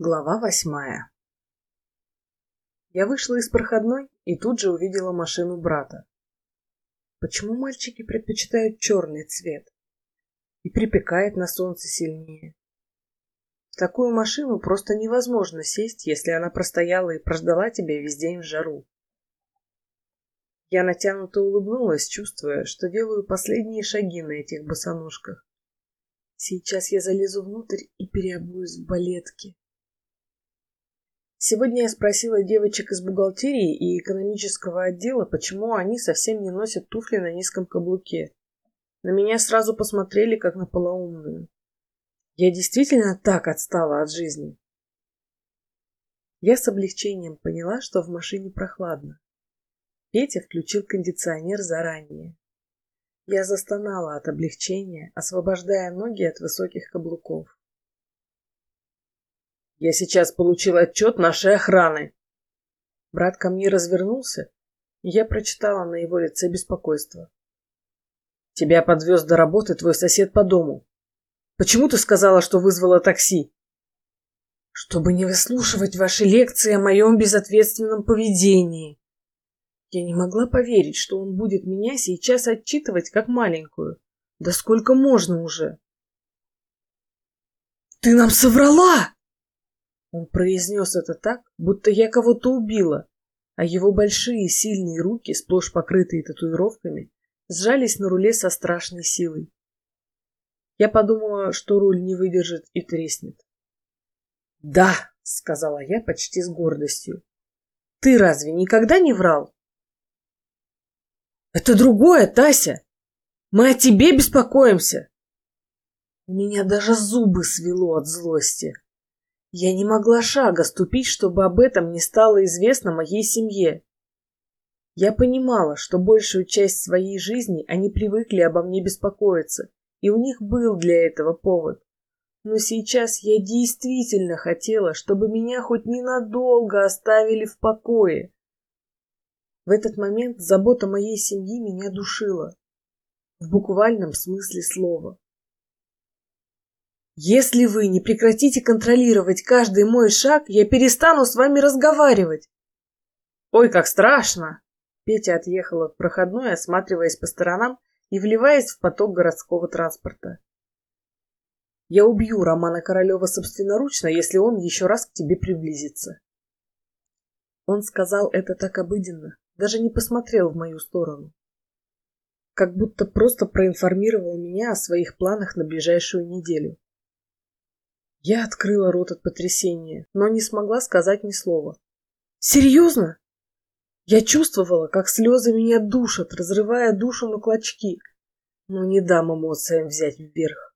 Глава восьмая Я вышла из проходной и тут же увидела машину брата. Почему мальчики предпочитают черный цвет? И припекает на солнце сильнее. В такую машину просто невозможно сесть, если она простояла и прождала тебя весь день в жару. Я натянуто улыбнулась, чувствуя, что делаю последние шаги на этих босоножках. Сейчас я залезу внутрь и переобуюсь в балетки. Сегодня я спросила девочек из бухгалтерии и экономического отдела, почему они совсем не носят туфли на низком каблуке. На меня сразу посмотрели, как на полоумную. Я действительно так отстала от жизни. Я с облегчением поняла, что в машине прохладно. Петя включил кондиционер заранее. Я застонала от облегчения, освобождая ноги от высоких каблуков. Я сейчас получил отчет нашей охраны. Брат ко мне развернулся, и я прочитала на его лице беспокойство. Тебя подвез до работы твой сосед по дому. Почему ты сказала, что вызвала такси? Чтобы не выслушивать ваши лекции о моем безответственном поведении. Я не могла поверить, что он будет меня сейчас отчитывать как маленькую. Да сколько можно уже? Ты нам соврала! Он произнес это так, будто я кого-то убила, а его большие сильные руки, сплошь покрытые татуировками, сжались на руле со страшной силой. Я подумала, что руль не выдержит и треснет. «Да», — сказала я почти с гордостью. «Ты разве никогда не врал?» «Это другое, Тася! Мы о тебе беспокоимся!» У меня даже зубы свело от злости. Я не могла шага ступить, чтобы об этом не стало известно моей семье. Я понимала, что большую часть своей жизни они привыкли обо мне беспокоиться, и у них был для этого повод. Но сейчас я действительно хотела, чтобы меня хоть ненадолго оставили в покое. В этот момент забота моей семьи меня душила. В буквальном смысле слова. Если вы не прекратите контролировать каждый мой шаг, я перестану с вами разговаривать. Ой, как страшно! Петя отъехал от проходной, осматриваясь по сторонам и вливаясь в поток городского транспорта. Я убью Романа Королева собственноручно, если он еще раз к тебе приблизится. Он сказал это так обыденно, даже не посмотрел в мою сторону. Как будто просто проинформировал меня о своих планах на ближайшую неделю. Я открыла рот от потрясения, но не смогла сказать ни слова. Серьезно? Я чувствовала, как слезы меня душат, разрывая душу на клочки, но не дам эмоциям взять вверх.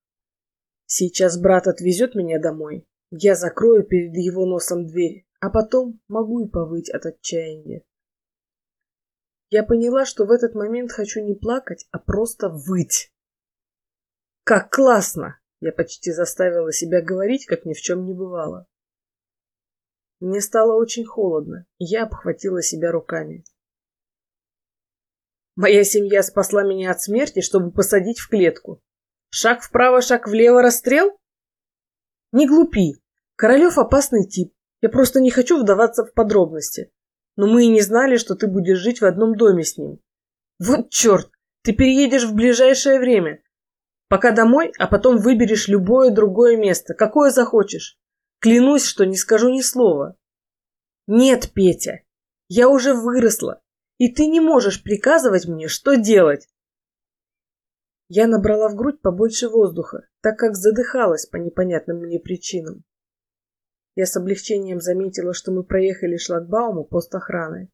Сейчас брат отвезет меня домой. Я закрою перед его носом дверь, а потом могу и повыть от отчаяния. Я поняла, что в этот момент хочу не плакать, а просто выть. Как классно! Я почти заставила себя говорить, как ни в чем не бывало. Мне стало очень холодно, и я обхватила себя руками. Моя семья спасла меня от смерти, чтобы посадить в клетку. Шаг вправо, шаг влево, расстрел? Не глупи. Королев опасный тип. Я просто не хочу вдаваться в подробности. Но мы и не знали, что ты будешь жить в одном доме с ним. Вот черт, ты переедешь в ближайшее время. Пока домой, а потом выберешь любое другое место, какое захочешь. Клянусь, что не скажу ни слова. Нет, Петя, я уже выросла, и ты не можешь приказывать мне, что делать. Я набрала в грудь побольше воздуха, так как задыхалась по непонятным мне причинам. Я с облегчением заметила, что мы проехали шлагбаум у пост охраны.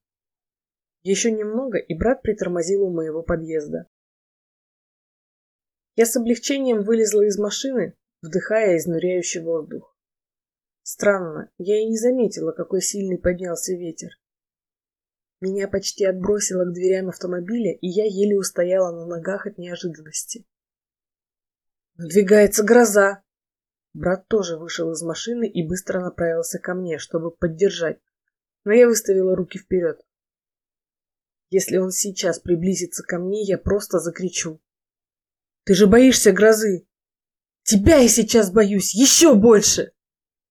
Еще немного, и брат притормозил у моего подъезда. Я с облегчением вылезла из машины, вдыхая изнуряющий воздух. Странно, я и не заметила, какой сильный поднялся ветер. Меня почти отбросило к дверям автомобиля, и я еле устояла на ногах от неожиданности. Надвигается гроза. Брат тоже вышел из машины и быстро направился ко мне, чтобы поддержать, но я выставила руки вперед. Если он сейчас приблизится ко мне, я просто закричу. Ты же боишься грозы. Тебя я сейчас боюсь еще больше.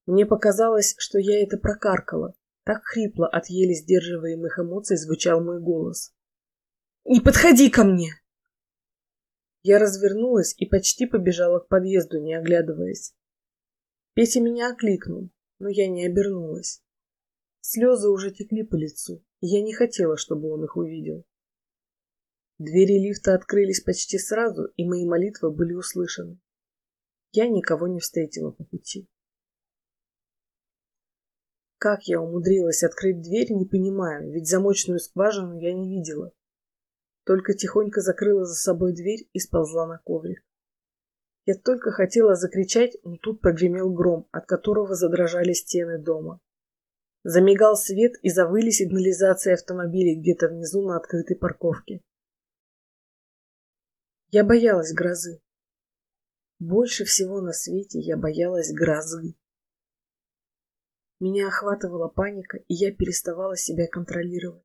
Мне показалось, что я это прокаркала. Так хрипло от еле сдерживаемых эмоций звучал мой голос. «Не подходи ко мне!» Я развернулась и почти побежала к подъезду, не оглядываясь. Петя меня окликнул, но я не обернулась. Слезы уже текли по лицу, и я не хотела, чтобы он их увидел. Двери лифта открылись почти сразу, и мои молитвы были услышаны. Я никого не встретила по пути. Как я умудрилась открыть дверь, не понимаю, ведь замочную скважину я не видела. Только тихонько закрыла за собой дверь и сползла на коврик. Я только хотела закричать, но тут прогремел гром, от которого задрожали стены дома. Замигал свет и завыли сигнализации автомобилей где-то внизу на открытой парковке. Я боялась грозы. Больше всего на свете я боялась грозы. Меня охватывала паника, и я переставала себя контролировать.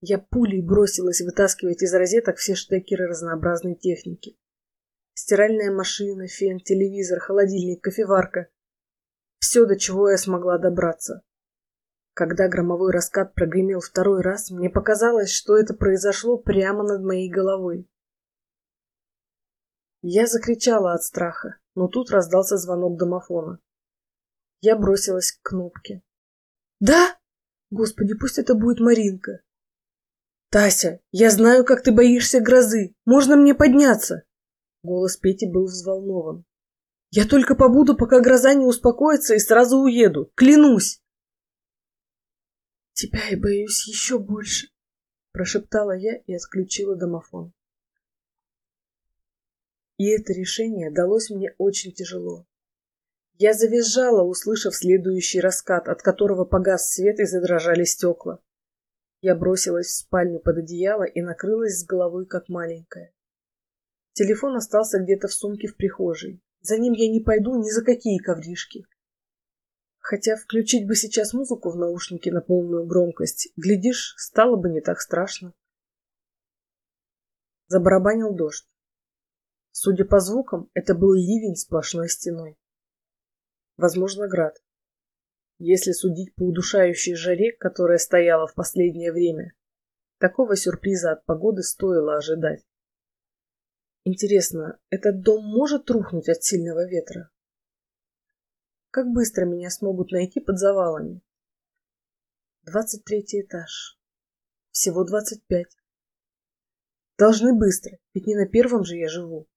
Я пулей бросилась вытаскивать из розеток все штекеры разнообразной техники. Стиральная машина, фен, телевизор, холодильник, кофеварка. Все, до чего я смогла добраться. Когда громовой раскат прогремел второй раз, мне показалось, что это произошло прямо над моей головой. Я закричала от страха, но тут раздался звонок домофона. Я бросилась к кнопке. «Да? Господи, пусть это будет Маринка!» «Тася, я знаю, как ты боишься грозы. Можно мне подняться?» Голос Пети был взволнован. «Я только побуду, пока гроза не успокоится, и сразу уеду. Клянусь!» «Тебя я боюсь еще больше», — прошептала я и отключила домофон. И это решение далось мне очень тяжело. Я завизжала, услышав следующий раскат, от которого погас свет и задрожали стекла. Я бросилась в спальню под одеяло и накрылась с головой, как маленькая. Телефон остался где-то в сумке в прихожей. За ним я не пойду ни за какие ковришки. Хотя включить бы сейчас музыку в наушники на полную громкость, глядишь, стало бы не так страшно. Забарабанил дождь. Судя по звукам, это был ливень сплошной стеной. Возможно, град. Если судить по удушающей жаре, которая стояла в последнее время, такого сюрприза от погоды стоило ожидать. Интересно, этот дом может рухнуть от сильного ветра? Как быстро меня смогут найти под завалами? Двадцать третий этаж. Всего двадцать пять. Должны быстро, ведь не на первом же я живу.